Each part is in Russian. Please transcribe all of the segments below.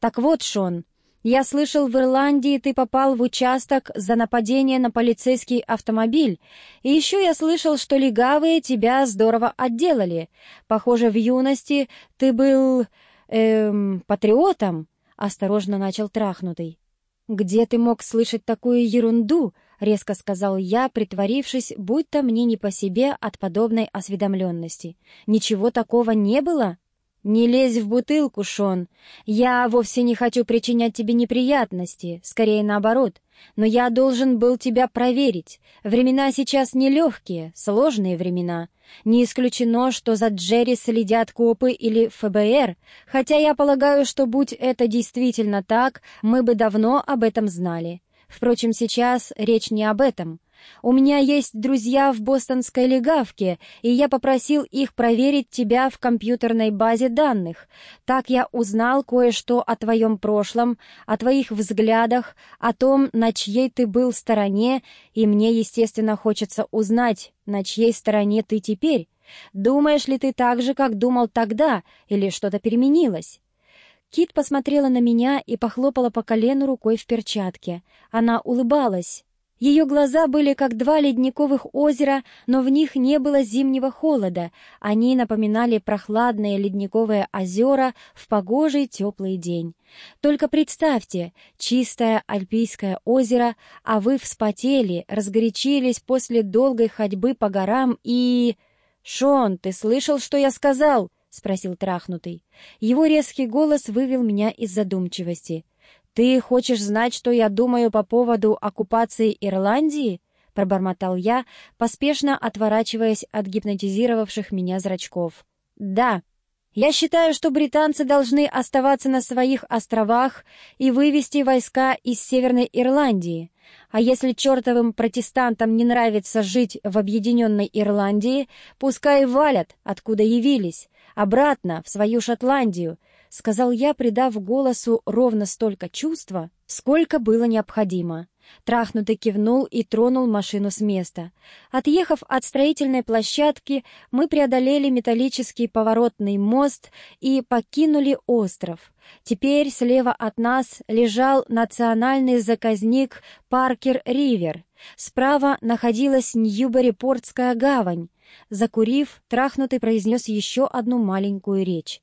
Так вот, Шон, я слышал, в Ирландии ты попал в участок за нападение на полицейский автомобиль. И еще я слышал, что легавые тебя здорово отделали. Похоже, в юности ты был... эм... патриотом?» — осторожно начал трахнутый. «Где ты мог слышать такую ерунду?» — резко сказал я, притворившись, будто мне не по себе от подобной осведомленности. «Ничего такого не было?» «Не лезь в бутылку, Шон. Я вовсе не хочу причинять тебе неприятности, скорее наоборот. Но я должен был тебя проверить. Времена сейчас нелегкие, сложные времена. Не исключено, что за Джерри следят копы или ФБР, хотя я полагаю, что будь это действительно так, мы бы давно об этом знали. Впрочем, сейчас речь не об этом. У меня есть друзья в бостонской легавке, и я попросил их проверить тебя в компьютерной базе данных. Так я узнал кое-что о твоем прошлом, о твоих взглядах, о том, на чьей ты был стороне, и мне, естественно, хочется узнать, на чьей стороне ты теперь. Думаешь ли ты так же, как думал тогда, или что-то переменилось?» Кит посмотрела на меня и похлопала по колену рукой в перчатке. Она улыбалась. Ее глаза были как два ледниковых озера, но в них не было зимнего холода. Они напоминали прохладные ледниковые озера в погожий теплый день. Только представьте, чистое альпийское озеро, а вы вспотели, разгорячились после долгой ходьбы по горам и... «Шон, ты слышал, что я сказал?» — спросил трахнутый. Его резкий голос вывел меня из задумчивости. «Ты хочешь знать, что я думаю по поводу оккупации Ирландии?» — пробормотал я, поспешно отворачиваясь от гипнотизировавших меня зрачков. «Да. Я считаю, что британцы должны оставаться на своих островах и вывести войска из Северной Ирландии. А если чертовым протестантам не нравится жить в Объединенной Ирландии, пускай валят, откуда явились, обратно, в свою Шотландию, — сказал я, придав голосу ровно столько чувства, сколько было необходимо. Трахнутый кивнул и тронул машину с места. Отъехав от строительной площадки, мы преодолели металлический поворотный мост и покинули остров. Теперь слева от нас лежал национальный заказник Паркер-Ривер. Справа находилась Ньюбери-Портская гавань. Закурив, Трахнутый произнес еще одну маленькую речь.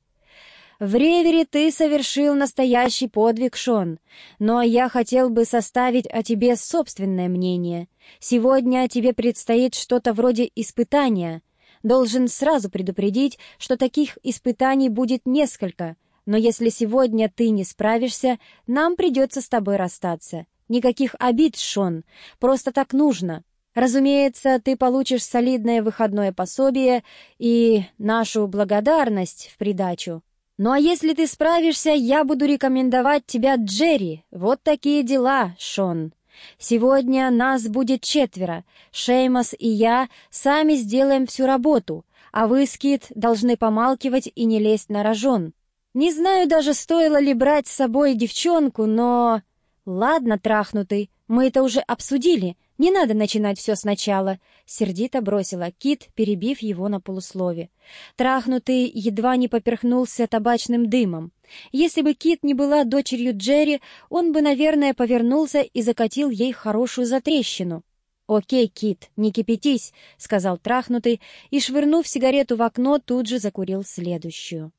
В Ревере ты совершил настоящий подвиг, Шон, но я хотел бы составить о тебе собственное мнение. Сегодня тебе предстоит что-то вроде испытания. Должен сразу предупредить, что таких испытаний будет несколько, но если сегодня ты не справишься, нам придется с тобой расстаться. Никаких обид, Шон, просто так нужно. Разумеется, ты получишь солидное выходное пособие и нашу благодарность в придачу. Ну а если ты справишься, я буду рекомендовать тебя Джерри. Вот такие дела, Шон. Сегодня нас будет четверо. Шеймас и я сами сделаем всю работу, а вы, Скит, должны помалкивать и не лезть на рожон. Не знаю даже, стоило ли брать с собой девчонку, но... Ладно, трахнутый, мы это уже обсудили. «Не надо начинать все сначала», — сердито бросила Кит, перебив его на полуслове. Трахнутый едва не поперхнулся табачным дымом. Если бы Кит не была дочерью Джерри, он бы, наверное, повернулся и закатил ей хорошую затрещину. «Окей, Кит, не кипятись», — сказал трахнутый, и, швырнув сигарету в окно, тут же закурил следующую.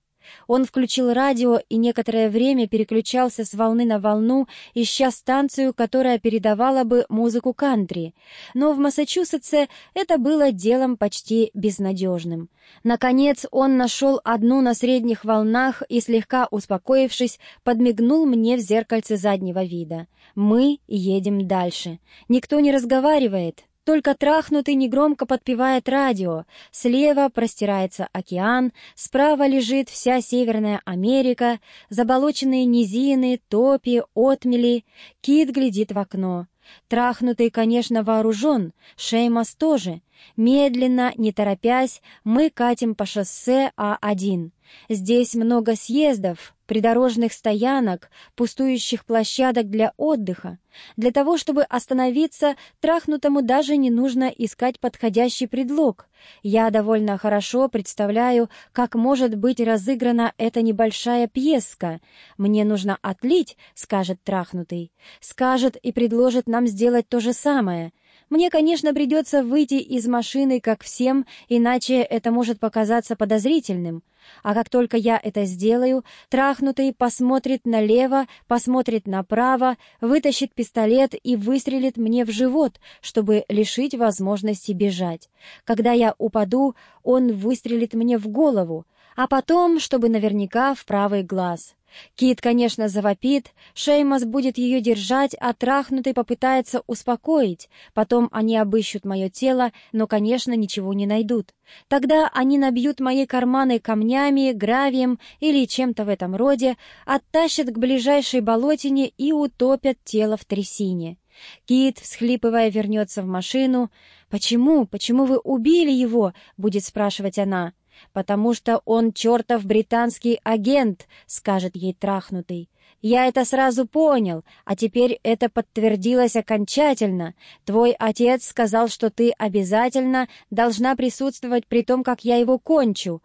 Он включил радио и некоторое время переключался с волны на волну, ища станцию, которая передавала бы музыку кантри. Но в Массачусетсе это было делом почти безнадежным. Наконец он нашел одну на средних волнах и, слегка успокоившись, подмигнул мне в зеркальце заднего вида. «Мы едем дальше. Никто не разговаривает, только трахнутый негромко подпевает радио. Слева простирается океан, справа лежит вся Северная Америка, заболоченные низины, топи, отмели. Кит глядит в окно. Трахнутый, конечно, вооружен, Шеймас тоже. Медленно, не торопясь, мы катим по шоссе А1. Здесь много съездов, придорожных стоянок, пустующих площадок для отдыха. Для того, чтобы остановиться, трахнутому даже не нужно искать подходящий предлог. Я довольно хорошо представляю, как может быть разыграна эта небольшая пьеска. «Мне нужно отлить», — скажет трахнутый. Скажет и предложит нам сделать то же самое — мне, конечно, придется выйти из машины, как всем, иначе это может показаться подозрительным. А как только я это сделаю, трахнутый посмотрит налево, посмотрит направо, вытащит пистолет и выстрелит мне в живот, чтобы лишить возможности бежать. Когда я упаду, он выстрелит мне в голову, а потом, чтобы наверняка, в правый глаз. Кит, конечно, завопит, Шеймас будет ее держать, а трахнутый попытается успокоить. Потом они обыщут мое тело, но, конечно, ничего не найдут. Тогда они набьют мои карманы камнями, гравием или чем-то в этом роде, оттащат к ближайшей болотине и утопят тело в трясине. Кит, всхлипывая, вернется в машину. «Почему? Почему вы убили его?» — будет спрашивать она. «Потому что он чертов британский агент», — скажет ей трахнутый. «Я это сразу понял, а теперь это подтвердилось окончательно. Твой отец сказал, что ты обязательно должна присутствовать при том, как я его кончу».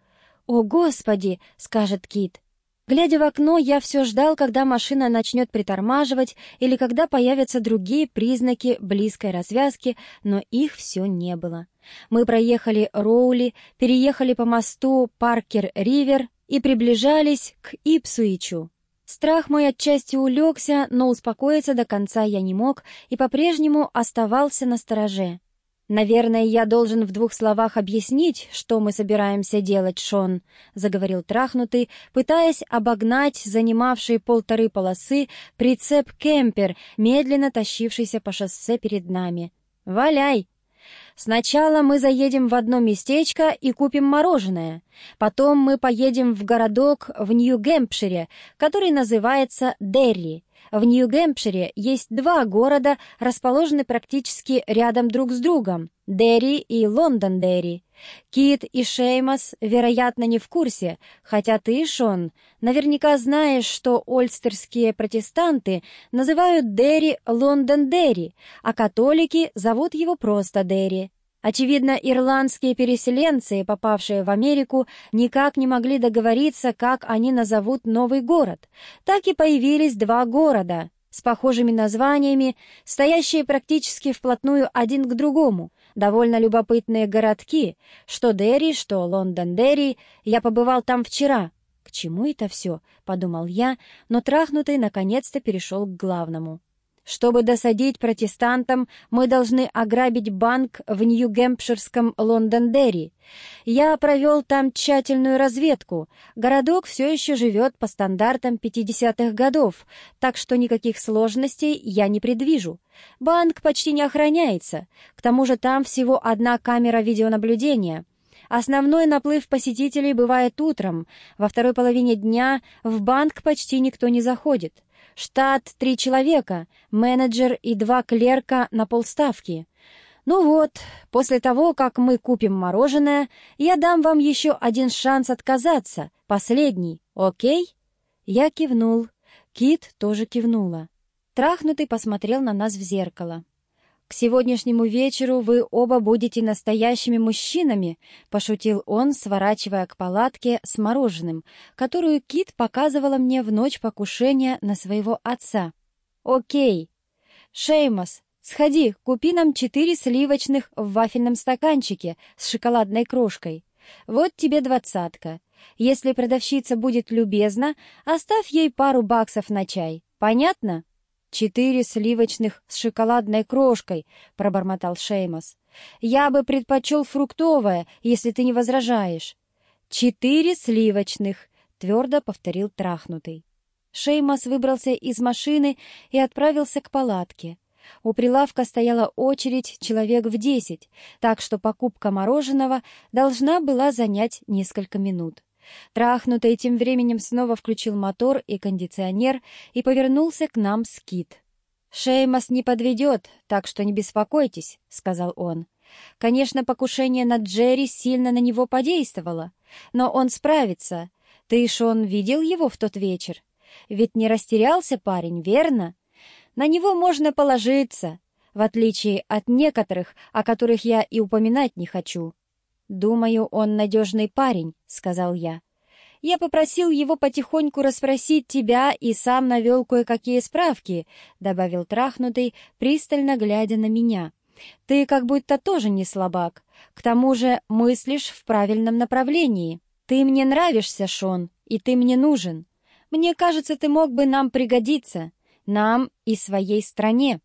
«О, Господи!» — скажет Кит. Глядя в окно, я все ждал, когда машина начнет притормаживать или когда появятся другие признаки близкой развязки, но их все не было. Мы проехали Роули, переехали по мосту Паркер-Ривер и приближались к Ипсуичу. Страх мой отчасти улегся, но успокоиться до конца я не мог и по-прежнему оставался на стороже. «Наверное, я должен в двух словах объяснить, что мы собираемся делать, Шон», — заговорил трахнутый, пытаясь обогнать занимавший полторы полосы прицеп-кемпер, медленно тащившийся по шоссе перед нами. «Валяй!» Сначала мы заедем в одно местечко и купим мороженое. Потом мы поедем в городок в Нью-Гэмпшире, который называется Дерри. В Нью-Гэмпшире есть два города, расположенные практически рядом друг с другом — Дерри и Лондон-Дерри. Кит и Шеймас, вероятно, не в курсе, хотя ты, Шон, наверняка знаешь, что ольстерские протестанты называют Дерри Лондон-Дерри, а католики зовут его просто Дерри. Очевидно, ирландские переселенцы, попавшие в Америку, никак не могли договориться, как они назовут новый город. Так и появились два города с похожими названиями, стоящие практически вплотную один к другому. Довольно любопытные городки, что Дерри, что Лондон-Дерри. Я побывал там вчера. «К чему это все?» — подумал я, но трахнутый наконец-то перешел к главному. Чтобы досадить протестантам, мы должны ограбить банк в Нью-Гэмпширском Лондон-Дерри. Я провел там тщательную разведку. Городок все еще живет по стандартам 50-х годов, так что никаких сложностей я не предвижу. Банк почти не охраняется. К тому же там всего одна камера видеонаблюдения. Основной наплыв посетителей бывает утром. Во второй половине дня в банк почти никто не заходит. Штат три человека, менеджер и два клерка на полставки. Ну вот, после того, как мы купим мороженое, я дам вам еще один шанс отказаться, последний, окей?» Я кивнул. Кит тоже кивнула. Трахнутый посмотрел на нас в зеркало. «К сегодняшнему вечеру вы оба будете настоящими мужчинами», — пошутил он, сворачивая к палатке с мороженым, которую Кит показывала мне в ночь покушения на своего отца. «Окей. Шеймос, сходи, купи нам четыре сливочных в вафельном стаканчике с шоколадной крошкой. Вот тебе двадцатка. Если продавщица будет любезна, оставь ей пару баксов на чай. Понятно?» «Четыре сливочных с шоколадной крошкой», — пробормотал Шеймос. «Я бы предпочел фруктовое, если ты не возражаешь». «Четыре сливочных», — твердо повторил трахнутый. Шеймос выбрался из машины и отправился к палатке. У прилавка стояла очередь человек в десять, так что покупка мороженого должна была занять несколько минут. Трахнутый тем временем снова включил мотор и кондиционер и повернулся к нам с Кит. «Шеймас не подведет, так что не беспокойтесь», — сказал он. «Конечно, покушение на Джерри сильно на него подействовало, но он справится. Ты, Шон, видел его в тот вечер? Ведь не растерялся парень, верно? На него можно положиться, в отличие от некоторых, о которых я и упоминать не хочу. «Думаю, он надежный парень», — сказал я. «Я попросил его потихоньку расспросить тебя и сам навел кое-какие справки», — добавил трахнутый, пристально глядя на меня. «Ты как будто тоже не слабак. К тому же мыслишь в правильном направлении. Ты мне нравишься, Шон, и ты мне нужен. Мне кажется, ты мог бы нам пригодиться, нам и своей стране».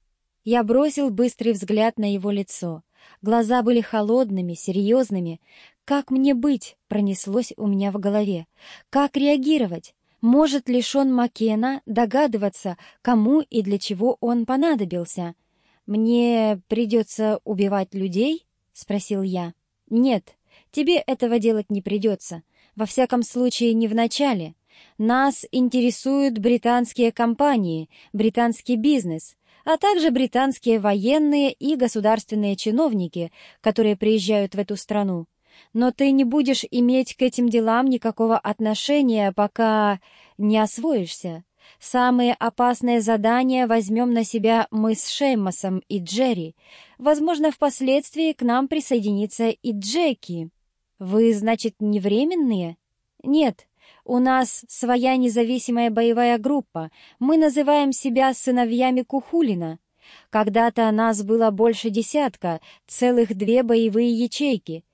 Я бросил быстрый взгляд на его лицо. Глаза были холодными, серьезными. «Как мне быть?» — пронеслось у меня в голове. «Как реагировать? Может ли Шон Маккена догадываться, кому и для чего он понадобился?» «Мне придется убивать людей?» — спросил я. «Нет, тебе этого делать не придется. Во всяком случае, не в начале. Нас интересуют британские компании, британский бизнес, а также британские военные и государственные чиновники, которые приезжают в эту страну. Но ты не будешь иметь к этим делам никакого отношения, пока не освоишься. Самые опасные задания возьмем на себя мы с Шеймосом и Джерри. Возможно, впоследствии к нам присоединится и Джеки. Вы, значит, не временные? Нет, у нас своя независимая боевая группа. Мы называем себя сыновьями Кухулина. Когда-то нас было больше десятка, целых две боевые ячейки.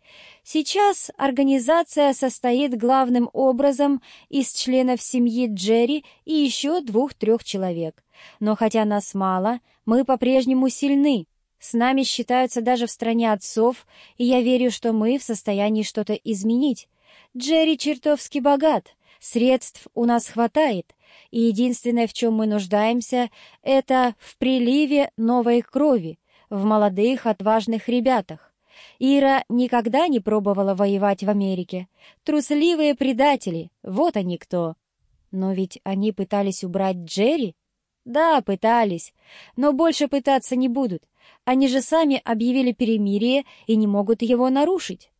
Сейчас организация состоит главным образом из членов семьи Джерри и еще двух-трех человек. Но хотя нас мало, мы по-прежнему сильны. С нами считаются даже в стране отцов, и я верю, что мы в состоянии что-то изменить. Джерри чертовски богат, средств у нас хватает, и единственное, в чем мы нуждаемся, это в приливе новой крови, в молодых, отважных ребятах. Ира никогда не пробовала воевать в Америке. Трусливые предатели, вот они кто. Но ведь они пытались убрать Джерри? Да, пытались, но больше пытаться не будут. Они же сами объявили перемирие и не могут его нарушить.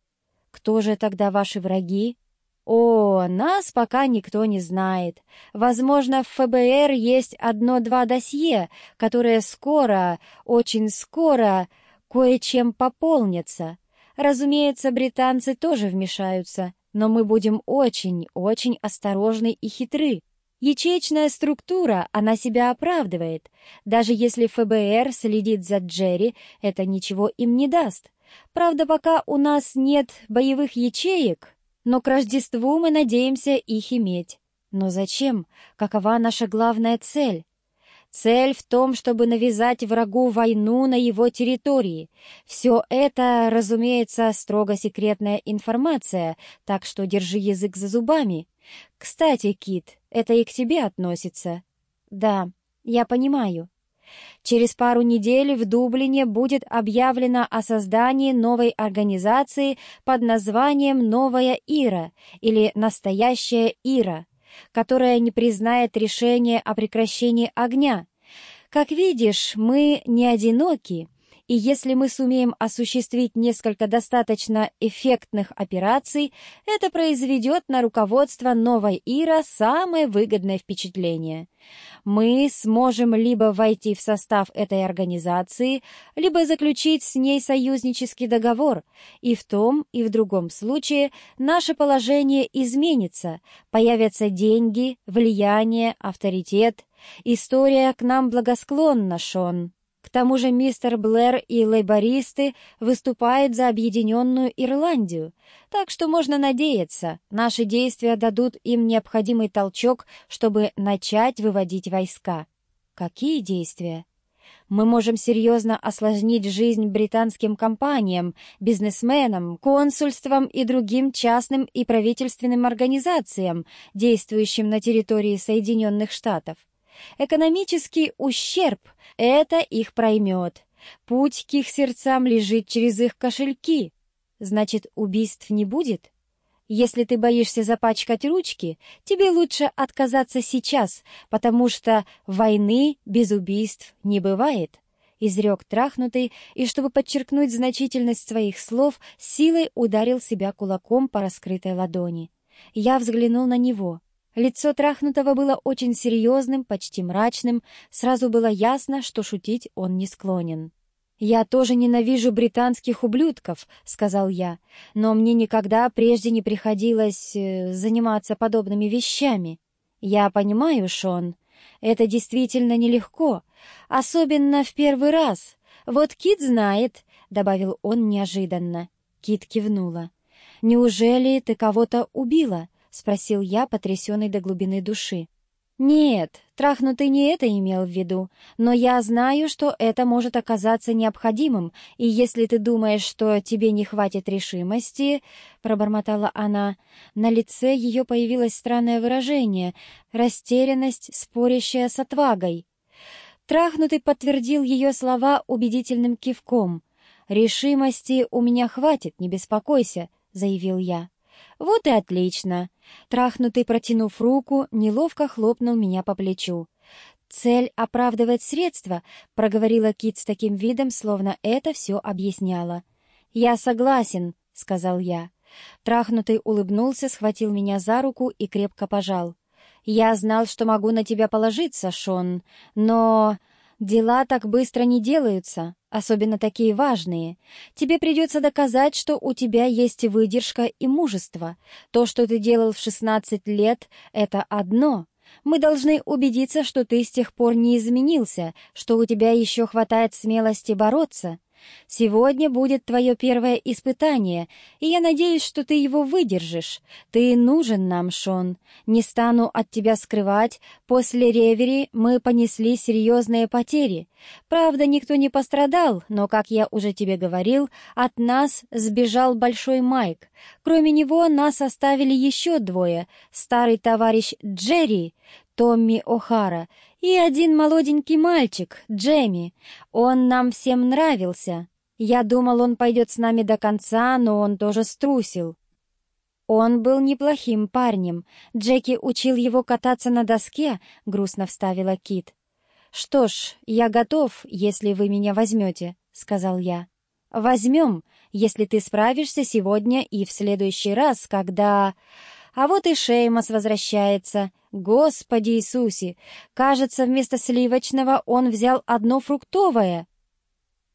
Кто же тогда ваши враги? О, нас пока никто не знает. Возможно, в ФБР есть одно-два досье, которые скоро, очень скоро, кое-чем пополнятся. Разумеется, британцы тоже вмешаются, но мы будем очень, очень осторожны и хитры. Ячеечная структура, она себя оправдывает. Даже если ФБР следит за Джерри, это ничего им не даст. Правда, пока у нас нет боевых ячеек, но к Рождеству мы надеемся их иметь. Но зачем? Какова наша главная цель? Цель в том, чтобы навязать врагу войну на его территории. Все это, разумеется, строго секретная информация, так что держи язык за зубами. Кстати, Кит, это и к тебе относится. Да, я понимаю. Через пару недель в Дублине будет объявлено о создании новой организации под названием «Новая Ира» или «Настоящая Ира», которая не признает решение о прекращении огня. Как видишь, мы не одиноки, и если мы сумеем осуществить несколько достаточно эффектных операций, это произведет на руководство новой ИРА самое выгодное впечатление. Мы сможем либо войти в состав этой организации, либо заключить с ней союзнический договор, и в том и в другом случае наше положение изменится, появятся деньги, влияние, авторитет. История к нам благосклонна, Шон. Тому же мистер Блэр и лейбористы выступают за объединенную Ирландию, так что можно надеяться, наши действия дадут им необходимый толчок, чтобы начать выводить войска. Какие действия? Мы можем серьезно осложнить жизнь британским компаниям, бизнесменам, консульствам и другим частным и правительственным организациям, действующим на территории Соединенных Штатов. Экономический ущерб — это их проймет. Путь к их сердцам лежит через их кошельки. Значит, убийств не будет? Если ты боишься запачкать ручки, тебе лучше отказаться сейчас, потому что войны без убийств не бывает. Изрек трахнутый, и, чтобы подчеркнуть значительность своих слов, силой ударил себя кулаком по раскрытой ладони. Я взглянул на него. Лицо трахнутого было очень серьезным, почти мрачным, сразу было ясно, что шутить он не склонен. «Я тоже ненавижу британских ублюдков», — сказал я, «но мне никогда прежде не приходилось э, заниматься подобными вещами. Я понимаю, Шон, это действительно нелегко, особенно в первый раз. Вот Кит знает», — добавил он неожиданно. Кит кивнула. «Неужели ты кого-то убила?» — спросил я, потрясенный до глубины души. «Нет, трахнутый не это имел в виду, но я знаю, что это может оказаться необходимым, и если ты думаешь, что тебе не хватит решимости...» — пробормотала она. На лице ее появилось странное выражение — растерянность, спорящая с отвагой. Трахнутый подтвердил ее слова убедительным кивком. «Решимости у меня хватит, не беспокойся», — заявил я. «Вот и отлично!» Трахнутый, протянув руку, неловко хлопнул меня по плечу. «Цель оправдывает средства», — проговорила Кит с таким видом, словно это все объясняло. «Я согласен», — сказал я. Трахнутый улыбнулся, схватил меня за руку и крепко пожал. «Я знал, что могу на тебя положиться, Шон, но...» Дела так быстро не делаются, особенно такие важные. Тебе придется доказать, что у тебя есть выдержка и мужество. То, что ты делал в 16 лет, это одно. Мы должны убедиться, что ты с тех пор не изменился, что у тебя еще хватает смелости бороться. Сегодня будет твое первое испытание, и я надеюсь, что ты его выдержишь. Ты нужен нам, Шон. Не стану от тебя скрывать, после ревери мы понесли серьезные потери. Правда, никто не пострадал, но, как я уже тебе говорил, от нас сбежал Большой Майк. Кроме него нас оставили еще двое. Старый товарищ Джерри, Томми О'Хара и один молоденький мальчик, Джемми. Он нам всем нравился. Я думал, он пойдет с нами до конца, но он тоже струсил. Он был неплохим парнем. Джеки учил его кататься на доске, грустно вставила Кит. «Что ж, я готов, если вы меня возьмете», — сказал я. «Возьмем, если ты справишься сегодня и в следующий раз, когда...» А вот и Шеймас возвращается. Господи Иисусе! Кажется, вместо сливочного он взял одно фруктовое.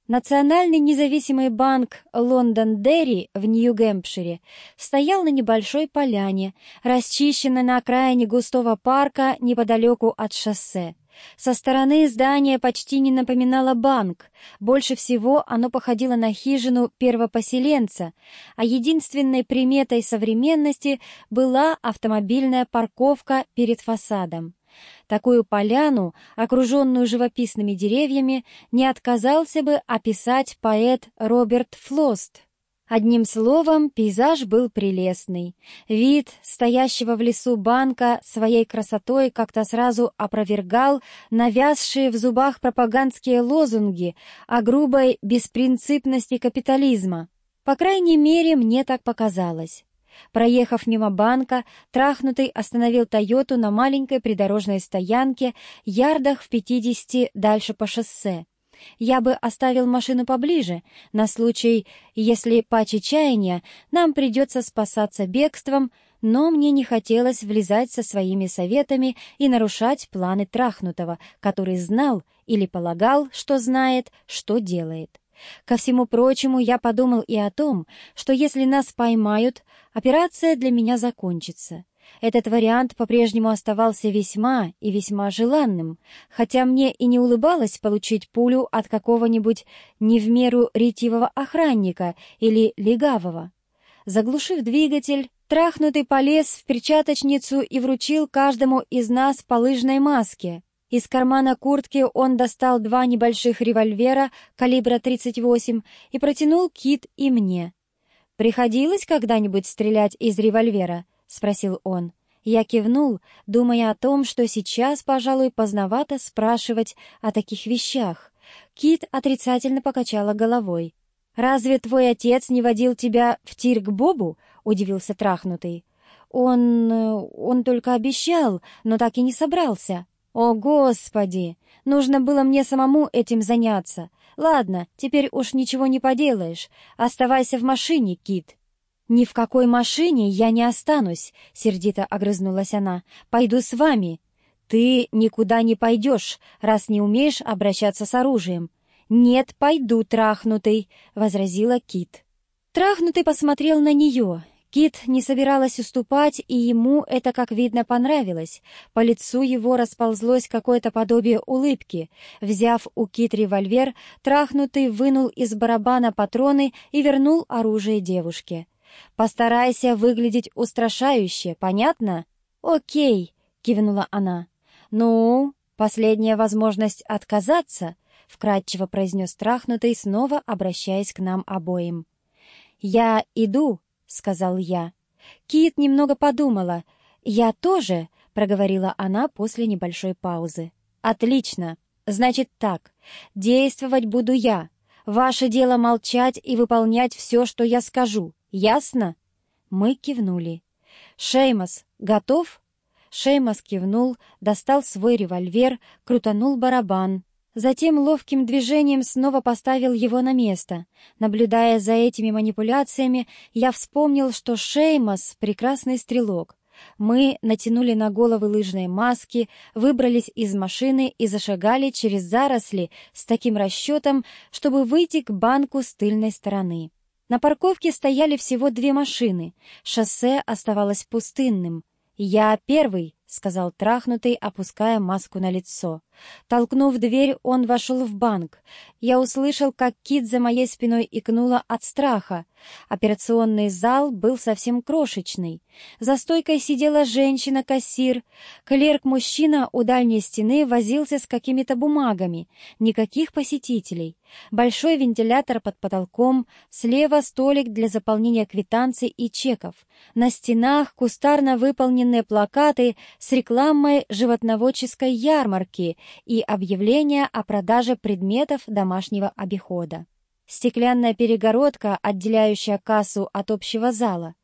Национальный независимый банк Лондон Дерри в Нью-Гэмпшире стоял на небольшой поляне, расчищенной на окраине густого парка неподалеку от шоссе. Со стороны здание почти не напоминало банк, больше всего оно походило на хижину первопоселенца, а единственной приметой современности была автомобильная парковка перед фасадом. Такую поляну, окруженную живописными деревьями, не отказался бы описать поэт Роберт Флост. Одним словом, пейзаж был прелестный. Вид стоящего в лесу банка своей красотой как-то сразу опровергал навязшие в зубах пропагандские лозунги о грубой беспринципности капитализма. По крайней мере, мне так показалось. Проехав мимо банка, трахнутый остановил «Тойоту» на маленькой придорожной стоянке, ярдах в пятидесяти дальше по шоссе. Я бы оставил машину поближе, на случай, если по чаяния нам придется спасаться бегством, но мне не хотелось влезать со своими советами и нарушать планы трахнутого, который знал или полагал, что знает, что делает. Ко всему прочему, я подумал и о том, что если нас поймают, операция для меня закончится. Этот вариант по-прежнему оставался весьма и весьма желанным, хотя мне и не улыбалось получить пулю от какого-нибудь не в меру ретивого охранника или легавого. Заглушив двигатель, трахнутый полез в перчаточницу и вручил каждому из нас по лыжной маске. Из кармана куртки он достал два небольших револьвера калибра 38 и протянул Кит и мне. «Приходилось когда-нибудь стрелять из револьвера?» — спросил он. Я кивнул, думая о том, что сейчас, пожалуй, поздновато спрашивать о таких вещах. Кит отрицательно покачала головой. «Разве твой отец не водил тебя в тир к Бобу?» — удивился трахнутый. «Он... он только обещал, но так и не собрался». «О, Господи! Нужно было мне самому этим заняться. Ладно, теперь уж ничего не поделаешь. Оставайся в машине, Кит». «Ни в какой машине я не останусь», — сердито огрызнулась она. «Пойду с вами». «Ты никуда не пойдешь, раз не умеешь обращаться с оружием». «Нет, пойду, трахнутый», — возразила Кит. Трахнутый посмотрел на нее. Кит не собиралась уступать, и ему это, как видно, понравилось. По лицу его расползлось какое-то подобие улыбки. Взяв у Кит револьвер, трахнутый вынул из барабана патроны и вернул оружие девушке. «Постарайся выглядеть устрашающе, понятно?» «Окей», — кивнула она. «Ну, последняя возможность отказаться», — вкратчиво произнес трахнутый, снова обращаясь к нам обоим. «Я иду», — сказал я. Кит немного подумала. «Я тоже», — проговорила она после небольшой паузы. «Отлично. Значит так. Действовать буду я. Ваше дело молчать и выполнять все, что я скажу. Ясно?» Мы кивнули. «Шеймас, готов?» Шеймас кивнул, достал свой револьвер, крутанул барабан, Затем ловким движением снова поставил его на место. Наблюдая за этими манипуляциями, я вспомнил, что Шеймас — прекрасный стрелок. Мы натянули на головы лыжные маски, выбрались из машины и зашагали через заросли с таким расчетом, чтобы выйти к банку с тыльной стороны. На парковке стояли всего две машины, шоссе оставалось пустынным. «Я первый», — сказал трахнутый, опуская маску на лицо. Толкнув дверь, он вошел в банк. Я услышал, как Кит за моей спиной икнула от страха. Операционный зал был совсем крошечный. За стойкой сидела женщина-кассир. Клерк-мужчина у дальней стены возился с какими-то бумагами. Никаких посетителей. Большой вентилятор под потолком, слева столик для заполнения квитанций и чеков. На стенах кустарно выполненные плакаты с рекламой животноводческой ярмарки и объявление о продаже предметов домашнего обихода. Стеклянная перегородка, отделяющая кассу от общего зала.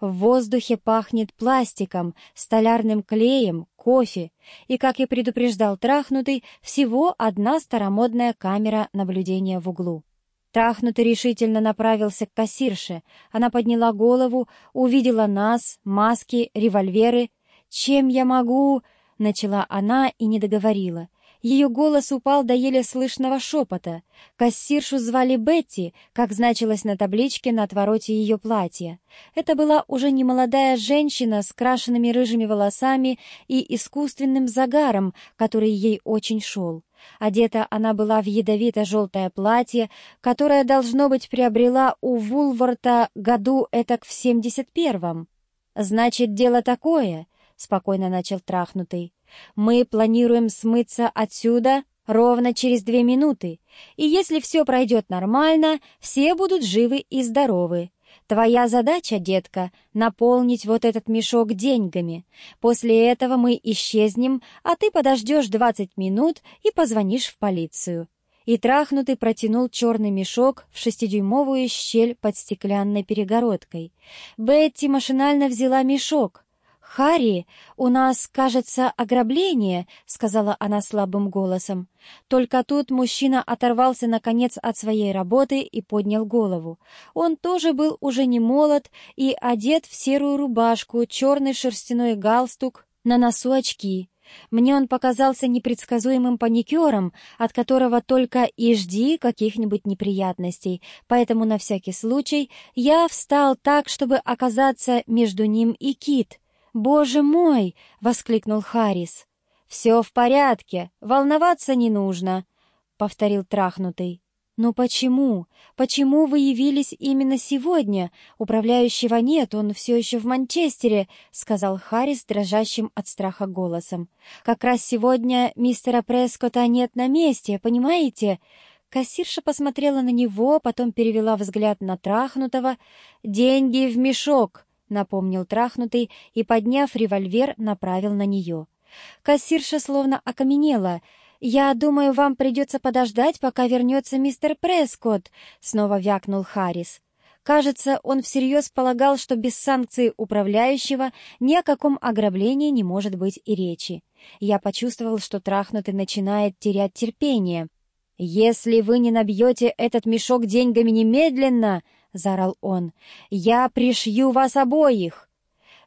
В воздухе пахнет пластиком, столярным клеем, кофе. И, как и предупреждал трахнутый, всего одна старомодная камера наблюдения в углу. Трахнутый решительно направился к кассирше. Она подняла голову, увидела нас, маски, револьверы. «Чем я могу?» — начала она и не договорила. Ее голос упал до еле слышного шепота. Кассиршу звали Бетти, как значилось на табличке на отвороте ее платья. Это была уже немолодая женщина с крашенными рыжими волосами и искусственным загаром, который ей очень шел. Одета она была в ядовито-желтое платье, которое, должно быть, приобрела у Вулворта году этак в семьдесят первом. «Значит, дело такое», — спокойно начал трахнутый. Мы планируем смыться отсюда ровно через две минуты, и если все пройдет нормально, все будут живы и здоровы. Твоя задача, детка, наполнить вот этот мешок деньгами. После этого мы исчезнем, а ты подождешь двадцать минут и позвонишь в полицию». И трахнутый протянул черный мешок в шестидюймовую щель под стеклянной перегородкой. Бетти машинально взяла мешок, «Харри, у нас, кажется, ограбление», — сказала она слабым голосом. Только тут мужчина оторвался, наконец, от своей работы и поднял голову. Он тоже был уже не молод и одет в серую рубашку, черный шерстяной галстук, на носу очки. Мне он показался непредсказуемым паникером, от которого только и жди каких-нибудь неприятностей, поэтому на всякий случай я встал так, чтобы оказаться между ним и Кит. «Боже мой!» — воскликнул Харрис. «Все в порядке, волноваться не нужно», — повторил трахнутый. «Но почему? Почему вы явились именно сегодня? Управляющего нет, он все еще в Манчестере», — сказал Харрис дрожащим от страха голосом. «Как раз сегодня мистера Прескота нет на месте, понимаете?» Кассирша посмотрела на него, потом перевела взгляд на трахнутого. «Деньги в мешок!» Напомнил трахнутый и, подняв револьвер, направил на нее. Кассирша словно окаменела. «Я думаю, вам придется подождать, пока вернется мистер Прескотт», — снова вякнул Харрис. Кажется, он всерьез полагал, что без санкции управляющего ни о каком ограблении не может быть и речи. Я почувствовал, что трахнутый начинает терять терпение. «Если вы не набьете этот мешок деньгами немедленно», —— заорал он. «Я пришью вас обоих!»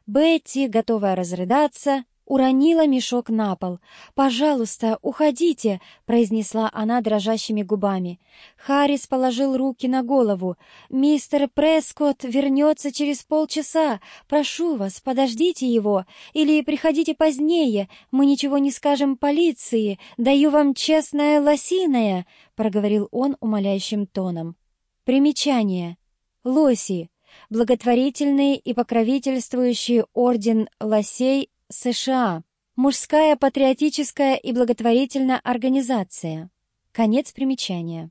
Бетти, готовая разрыдаться, уронила мешок на пол. «Пожалуйста, уходите!» — произнесла она дрожащими губами. Харрис положил руки на голову. «Мистер Прескотт вернется через полчаса. Прошу вас, подождите его. Или приходите позднее. Мы ничего не скажем полиции. Даю вам честное лосиное!» — проговорил он умоляющим тоном. Примечание. Лоси. Благотворительный и покровительствующий орден лосей США. Мужская патриотическая и благотворительная организация. Конец примечания.